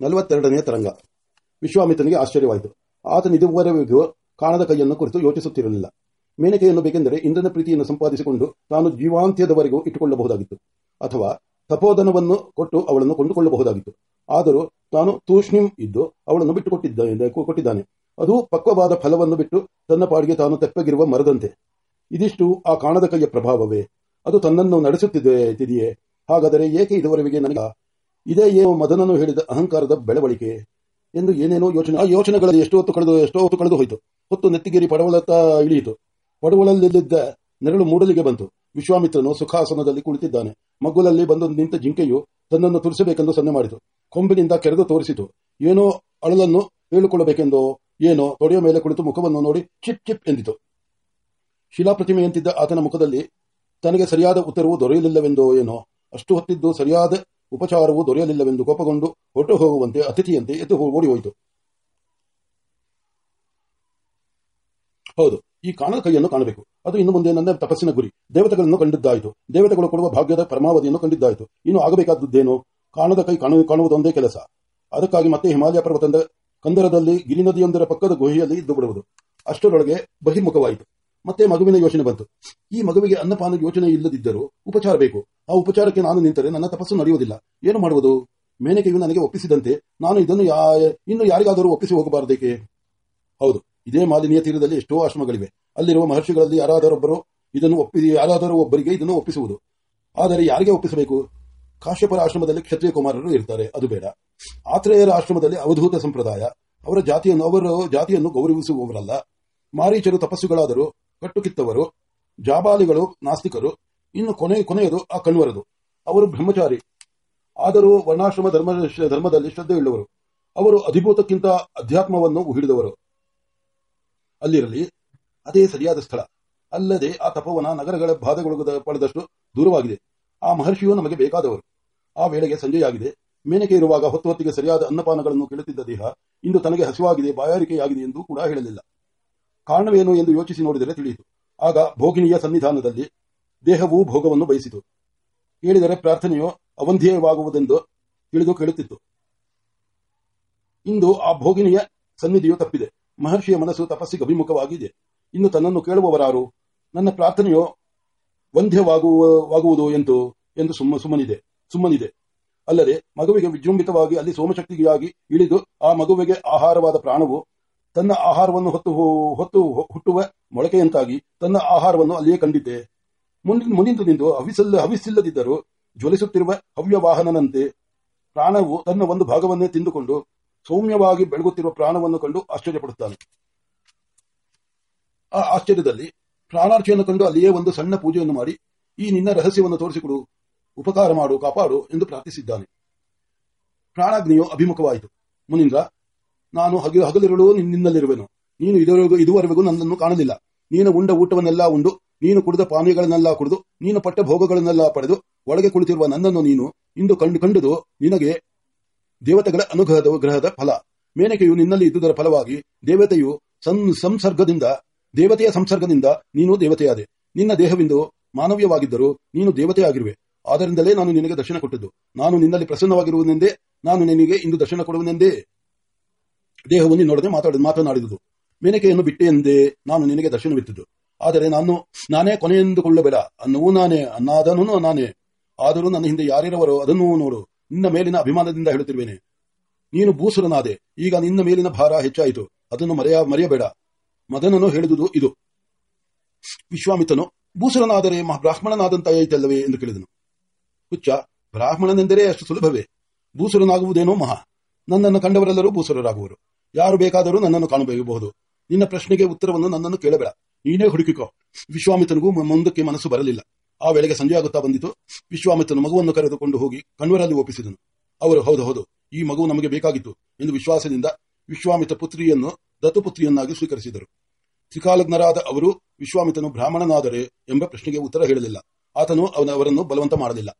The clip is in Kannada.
ನಲವತ್ತೆರಡನೆಯ ತರಂಗ. ವಿಶ್ವಾಮಿತ್ರನಿಗೆ ಆಶ್ಚರ್ಯವಾಯಿತು. ಆತನ ಇದುವರೆಗೂ ಕಾಣದ ಕೈಯನ್ನು ಕುರಿತು ಯೋಚಿಸುತ್ತಿರಲಿಲ್ಲ. ಮೇನಕೆಯನ್ನು ಬೇಕೆಂದರೆ ಇಂದ್ರನ ಪ್ರೀತಿಯನ್ನು ಸಂಪಾದಿಸಿಕೊಂಡು ತಾನು ಜೀವಾಂತ್ಯದವರೆಗೂ ಇಟ್ಟುಕೊಳ್ಳಬಹುದಾಗಿತ್ತು. ಅಥವಾ ತಪೋಧನವನ್ನು ಕೊಟ್ಟು ಅವಳನ್ನು ಕೊಂಡುಕೊಳ್ಳಬಹುದಾಗಿತ್ತು. ಆದರೂ ತಾನು ತೂಷ್ಣಿಂ ಇದ್ದು ಅವಳನ್ನು ಬಿಟ್ಟುಕೊಟ್ಟಿದ್ದಾನೆ, ಕೊಟ್ಟಿದ್ದಾನೆ. ಅದು ಪಕ್ವವಾದ ಫಲವನ್ನು ಬಿಟ್ಟು ತನ್ನ ಪಾಡಿಗೆ ತಾನು ತೆಪ್ಪಗಿರುವ ಮರದಂತೆ. ಇದಿಷ್ಟು ಆ ಕಾಣದ ಕೈಯ ಪ್ರಭಾವವೇ. ಅದು ತನ್ನನ್ನು ನಡೆಸುತ್ತಿದೆಯೇ ಹಾಗಾದರೆ ಏಕೆ ಇದುವರೆಗೆ ನನಗೆ ಇದೇ ಏನೋ ಮದನನು ಹೇಳಿದ ಅಹಂಕಾರದ ಬೆಳವಳಿಕೆ ಎಂದು ಏನೇನೋ ಯೋಚನೆ ಆ ಯೋಚನೆಗಳಲ್ಲಿ ಎಷ್ಟೋ ಹೊತ್ತು ಕಳೆದು ಎಷ್ಟೋ ಹೊತ್ತು ಕಳೆದು ಹೋಯಿತು. ಹೊತ್ತು ನೆತ್ತಿಗೇರಿ ಪಡವಳತ್ತ ಇಳಿಯಿತು. ಪಡವಳಲ್ಲಿದ್ದ ನೆರಳು ಮೂಡಲಿಗೆ ಬಂತು. ವಿಶ್ವಾಮಿತ್ರನು ಸುಖಾಸನದಲ್ಲಿ ಕುಳಿತಿದ್ದಾನೆ. ಮಗ್ಗುಲಲ್ಲಿ ಬಂದು ನಿಂತ ಜಿಂಕೆಯು ತನ್ನನ್ನು ತುರಿಸಬೇಕೆಂದು ಸನ್ನೆ ಮಾಡಿತು. ಕೊಂಬಿನಿಂದ ಕೆರೆದು ತೋರಿಸಿತು. ಏನೋ ಅಳಲನ್ನು ಹೇಳಿಕೊಳ್ಳಬೇಕೆಂದು, ಏನೋ ತೊಡೆಯ ಮೇಲೆ ಕುಳಿತು ಮುಖವನ್ನು ನೋಡಿ ಚಿಪ್ ಚಿಪ್ ಎಂದಿತು. ಶಿಲಾಪ್ರತಿಮೆಯಂತಿದ್ದ ಆತನ ಮುಖದಲ್ಲಿ ತನಗೆ ಸರಿಯಾದ ಉತ್ತರವು ದೊರೆಯಲಿಲ್ಲವೆಂದೋ ಏನೋ, ಅಷ್ಟು ಹೊತ್ತಿದ್ದು ಸರಿಯಾದ ಉಪಚಾರವು ದೊರೆಯಲಿಲ್ಲವೆಂದು ಕೋಪಗೊಂಡು ಹೊರಟು ಹೋಗುವಂತೆ ಅತಿಥಿಯಂತೆ ಎದ್ದು ಓಡಿ ಹೋಯಿತು ಹೌದು, ಈ ಕಾಣದ ಕೈಯನ್ನು ಕಾಣಬೇಕು. ಅದು ಇನ್ನು ಮುಂದೆ ನನ್ನ ತಪಸ್ಸಿನ ಗುರಿ. ದೇವತೆಗಳನ್ನು ಕಂಡಿದ್ದಾಯಿತು. ದೇವತೆಗಳು ಕೊಡುವ ಭಾಗ್ಯದ ಪರಮಾವಧಿಯನ್ನು ಕಂಡಿದ್ದಾಯಿತು. ಇನ್ನು ಆಗಬೇಕಾದದ್ದೇನು? ಕಾಣದ ಕೈ ಕಾಣು, ಕಾಣುವುದೊಂದೇ ಕೆಲಸ. ಅದಕ್ಕಾಗಿ ಮತ್ತೆ ಹಿಮಾಲಯ ಪರ್ವತದ ಕಂದರದಲ್ಲಿ ಗಿರಿನದಿಯೊಂದರ ಪಕ್ಕದ ಗುಹೆಯಲ್ಲಿ ಇದ್ದು ಬಿಡುವುದು. ಅಷ್ಟರೊಳಗೆ ಬಹಿರ್ಮುಖವಾಯಿತು. ಮತ್ತೆ ಮಗುವಿನ ಯೋಚನೆ ಬಂತು. ಈ ಮಗುವಿಗೆ ಅನ್ನಪಾನ ಯೋಚನೆ ಇಲ್ಲದಿದ್ದರೂ ಉಪಚಾರ ಬೇಕು. ಆ ಉಪಚಾರಕ್ಕೆ ನಾನು ನಿಂತರೆ ನನ್ನ ತಪಸ್ಸು ನಡೆಯುವುದಿಲ್ಲ. ಏನು ಮಾಡುವುದು? ಮೇನಕೆಯು ನನಗೆ ಒಪ್ಪಿಸಿದಂತೆ ನಾನು ಇದನ್ನು ಇನ್ನು ಯಾರಿಗಾದರೂ ಒಪ್ಪಿಸಿ ಹೋಗಬಾರದೇಕೆ? ಹೌದು, ಇದೇ ಮಾಲಿನ್ಯ ತೀರದಲ್ಲಿ ಎಷ್ಟೋ ಆಶ್ರಮಗಳಿವೆ. ಅಲ್ಲಿರುವ ಮಹರ್ಷಿಗಳಲ್ಲಿ ಯಾರಾದರೊಬ್ಬರು ಇದನ್ನು ಒಪ್ಪಿ, ಯಾರಾದರೂ ಒಬ್ಬರಿಗೆ ಇದನ್ನು ಒಪ್ಪಿಸುವುದು. ಆದರೆ ಯಾರಿಗೆ ಒಪ್ಪಿಸಬೇಕು? ಕಾಶ್ಯಪರ ಆಶ್ರಮದಲ್ಲಿ ಕ್ಷತ್ರಿಯ ಕುಮಾರರು ಇರ್ತಾರೆ, ಅದು ಬೇಡ. ಆತ್ರೇಯರ ಆಶ್ರಮದಲ್ಲಿ ಅವಧೂತ ಸಂಪ್ರದಾಯ. ಅವರ ಜಾತಿಯನ್ನು ಅವರ ಜಾತಿಯನ್ನು ಗೌರವಿಸುವವರಲ್ಲ. ಮಾರೀಚರು ತಪಸ್ಸುಗಳಾದರೂ. ಕಟ್ಟುಕಿತ್ತವರು, ಜಾಬಾಲಿಗಳು, ನಾಸ್ತಿಕರು, ಇನ್ನು ಕೊನೆ, ಕೊನೆಯದು ಆ ಕಣ್ವರದು ಅವರು ಬ್ರಹ್ಮಚಾರಿ. ಆದರೂ ವರ್ಣಾಶ್ರಮ ಧರ್ಮ, ಧರ್ಮದಲ್ಲಿ ಶ್ರದ್ಧೆಯುಳ್ಳವರು ಅವರು ಅಧಿಭೂತಕ್ಕಿಂತ ಅಧ್ಯಾತ್ಮವನ್ನು ಹಿಡಿದವರು ಅಲ್ಲಿರಲಿ, ಅದೇ ಸರಿಯಾದ ಸ್ಥಳ. ಅಲ್ಲದೆ ಆ ತಪವನ ನಗರಗಳ ಬಾಧೆಗೊಳಗ ಪಡೆದಷ್ಟು ದೂರವಾಗಿದೆ. ಆ ಮಹರ್ಷಿಯು ನಮಗೆ ಬೇಕಾದವರು. ಆ ವೇಳೆಗೆ ಸಂಜೆಯಾಗಿದೆ. ಮೇನಕೆ ಇರುವಾಗ ಹೊತ್ತು ಹೊತ್ತಿಗೆ ಸರಿಯಾದ ಅನ್ನಪಾನಗಳನ್ನು ಕೇಳುತ್ತಿದ್ದ ದೇಹ ಇಂದು ತನಗೆ ಹಸಿವಾಗಿದೆ, ಬಾಯಾರಿಕೆಯಾಗಿದೆ ಎಂದು ಕೂಡ ಹೇಳಲಿಲ್ಲ. ಕಾರಣವೇನು ಎಂದು ಯೋಚಿಸಿ ನೋಡಿದರೆ ತಿಳಿಯಿತು. ಆಗ ಭೋಗಿನಿಯ ಸನ್ನಿಧಾನದಲ್ಲಿ ದೇಹವು ಭೋಗವನ್ನು ಬಯಸಿತು. ಹೇಳಿದರೆ ಪ್ರಾರ್ಥನೆಯು ಅವಂಧ್ಯವಾಗುವುದೆಂದು ತಿಳಿದು ಕೇಳುತ್ತಿತ್ತು. ಇಂದು ಆ ಭೋಗಿನಿಯ ಸನ್ನಿಧಿಯು ತಪ್ಪಿದೆ. ಮಹರ್ಷಿಯ ಮನಸ್ಸು ತಪಸ್ಸಿಗೆ ಅಭಿಮುಖವಾಗಿದೆ. ಇನ್ನು ತನ್ನನ್ನು ಕೇಳುವವರಾರು, ನನ್ನ ಪ್ರಾರ್ಥನೆಯು ವಂಧ್ಯವಾಗುವುದು ಎಂದು ಎಂದು ಸುಮ್ಮ, ಸುಮ್ಮನಿದೆ ಸುಮ್ಮನಿದೆ. ಅಲ್ಲದೆ ಮಗುವಿಗೆ ವಿಜೃಂಭಿತವಾಗಿ ಅಲ್ಲಿ ಸೋಮಶಕ್ತಿಯಾಗಿ ಇಳಿದು ಆ ಮಗುವಿಗೆ ಆಹಾರವಾದ ಪ್ರಾಣವು ತನ್ನ ಆಹಾರವನ್ನು ಹೊತ್ತು ಹೊತ್ತು ಹುಟ್ಟುವ ಮೊಳಕೆಯಂತಾಗಿ ತನ್ನ ಆಹಾರವನ್ನು ಅಲ್ಲಿಯೇ ಕಂಡಿದ್ದೆ. ಮುಂದಿನ ಮುಂದಿಂದು ನಿಂದು ಹವಿಸಲ್ಲ ಹವಿಸಿಲ್ಲದಿದ್ದರೂ ಜ್ವಲಿಸುತ್ತಿರುವ ಹವ್ಯವಾಹನನಂತೆ ಪ್ರಾಣವು ತನ್ನ ಒಂದು ಭಾಗವನ್ನೇ ತಿಂದುಕೊಂಡು ಸೌಮ್ಯವಾಗಿ ಬೆಳಗುತ್ತಿರುವ ಪ್ರಾಣವನ್ನು ಕಂಡು ಆಶ್ಚರ್ಯಪಡುತ್ತಾನೆ. ಆ ಆಶ್ಚರ್ಯದಲ್ಲಿ ಪ್ರಾಣಾರ್ಚೆಯನ್ನು ಕಂಡು ಅಲ್ಲಿಯೇ ಒಂದು ಸಣ್ಣ ಪೂಜೆಯನ್ನು ಮಾಡಿ, ಈ ನಿನ್ನ ರಹಸ್ಯವನ್ನು ತೋರಿಸಿಕೊಡು, ಉಪಕಾರ ಮಾಡು, ಕಾಪಾಡು ಎಂದು ಪ್ರಾರ್ಥಿಸಿದ್ದಾನೆ. ಪ್ರಾಣಾಗ್ನಿಯು ಅಭಿಮುಖವಾಯಿತು. ಮುನಿಂದ್ರ ನಾನು ಹಗಿ ಹಗಲಿರುಳು ನಿನ್ನಲ್ಲಿರುವೆನು. ನೀನು ಇದುವರೆಗೂ ಇದುವರೆಗೂ ನನ್ನನ್ನು ಕಾಣಲಿಲ್ಲ. ನೀನು ಉಂಡ ಊಟವನ್ನೆಲ್ಲ ಉಂಡು, ನೀನು ಕುಡಿದ ಪಾನೀಯಗಳನ್ನೆಲ್ಲ ಕುಡಿದು, ನೀನು ಪಟ್ಟ ಭೋಗಗಳನ್ನೆಲ್ಲ ಪಡೆದು, ಒಳಗೆ ಕುಳಿತಿರುವ ನನ್ನನ್ನು ನೀನು ಇಂದು ಕಂಡು ಕಂಡುದು ನಿನಗೆ ದೇವತೆಗಳ ಅನುಗ್ರಹದ ಗ್ರಹದ ಫಲ. ಮೇನಕೆಯು ನಿನ್ನಲ್ಲಿ ಇದ್ದುದರ ಫಲವಾಗಿ ದೇವತೆಯು ಸಂಸರ್ಗದಿಂದ, ದೇವತೆಯ ಸಂಸರ್ಗದಿಂದ ನೀನು ದೇವತೆಯಾದೆ. ನಿನ್ನ ದೇಹವೆಂದು ಮಾನವೀಯವಾಗಿದ್ದರೂ ನೀನು ದೇವತೆಯಾಗಿರುವೆ. ಆದ್ದರಿಂದಲೇ ನಾನು ನಿನಗೆ ದರ್ಶನ ಕೊಟ್ಟದ್ದು. ನಾನು ನಿನ್ನಲ್ಲಿ ಪ್ರಸನ್ನವಾಗಿರುವುದೆಂದೇ ನಾನು ನಿನಗೆ ಇಂದು ದರ್ಶನ ಕೊಡುವನೆಂದೇ. ದೇಹವು ನಿನ್ನೊಡನೆ ಮಾತಾಡಿದ ಮಾತನಾಡಿದುದು. ಮೇನಕೆಯನ್ನು ಬಿಟ್ಟೆ ಎಂದೇ ನಾನು ನಿನಗೆ ದರ್ಶನವಿತ್ತಿದ್ದು. ಆದರೆ ನಾನು, ನಾನೇ ಕೊನೆಯೆಂದುಕೊಳ್ಳಬೇಡ ಅನ್ನವೂ ನಾನೇ ಅನ್ನಾದನೂ ನಾನೇ. ಆದರೂ ನನ್ನ ಹಿಂದೆ ಯಾರಿರವರೋ ಅದನ್ನೂ ನೋಡು. ನಿನ್ನ ಮೇಲಿನ ಅಭಿಮಾನದಿಂದ ಹೇಳುತ್ತಿರುವೇನೆ. ನೀನು ಭೂಸುರನಾದೆ. ಈಗ ನಿನ್ನ ಮೇಲಿನ ಭಾರ ಹೆಚ್ಚಾಯಿತು. ಅದನ್ನು ಮರೆಯ, ಮರೆಯಬೇಡ. ಮದನನು ಹೇಳಿದುದು ಇದು. ವಿಶ್ವಾಮಿತನು ಭೂಸುರನಾದರೆ ಬ್ರಾಹ್ಮಣನಾದಂತಾಯಿತಲ್ಲವೇ ಎಂದು ಕೇಳಿದನು. ಹುಚ್ಚ, ಬ್ರಾಹ್ಮಣನೆಂದರೆ ಅಷ್ಟು ಸುಲಭವೇ. ಭೂಸುರನಾಗುವುದೇನೋ ಮಹಾ. ನನ್ನನ್ನು ಕಂಡವರೆಲ್ಲರೂ ಭೂಸುರರಾಗುವರು. ಯಾರು ಬೇಕಾದರೂ ನನ್ನನ್ನು ಕಾಣಬಹುದು ನಿನ್ನ ಪ್ರಶ್ನೆಗೆ ಉತ್ತರವನ್ನು ನನ್ನನ್ನು ಕೇಳಬೇಡ. ನೀನೇ ಹುಡುಕಿಕೋ. ವಿಶ್ವಾಮಿತ್ರನಿಗೂ ಮುಂದಕ್ಕೆ ಮನಸ್ಸು ಬರಲಿಲ್ಲ. ಆ ವೇಳೆಗೆ ಸಂಜೆಯಾಗುತ್ತಾ ಬಂದಿತು. ವಿಶ್ವಾಮಿತ್ರನು ಮಗುವನ್ನು ಕರೆದುಕೊಂಡು ಹೋಗಿ ಕಣ್ವರಲ್ಲಿ ಒಪ್ಪಿಸಿದನು. ಅವರು, ಹೌದು ಹೌದು. ಈ ಮಗು ನಮಗೆ ಬೇಕಾಗಿತ್ತು ಎಂದು ವಿಶ್ವಾಸದಿಂದ ವಿಶ್ವಾಮಿತ್ರ ಪುತ್ರಿಯನ್ನು, ದತ್ತುಪುತ್ರಿಯನ್ನಾಗಿ ಸ್ವೀಕರಿಸಿದರು. ತ್ರಿಕಾಲಜ್ಞರಾದ ಅವರು ವಿಶ್ವಾಮಿತನು ಬ್ರಾಹ್ಮಣನಾದರೆ ಎಂಬ ಪ್ರಶ್ನೆಗೆ ಉತ್ತರ ಹೇಳಲಿಲ್ಲ. ಆತನು ಅವರನ್ನು ಬಲವಂತ ಮಾಡಲಿಲ್ಲ.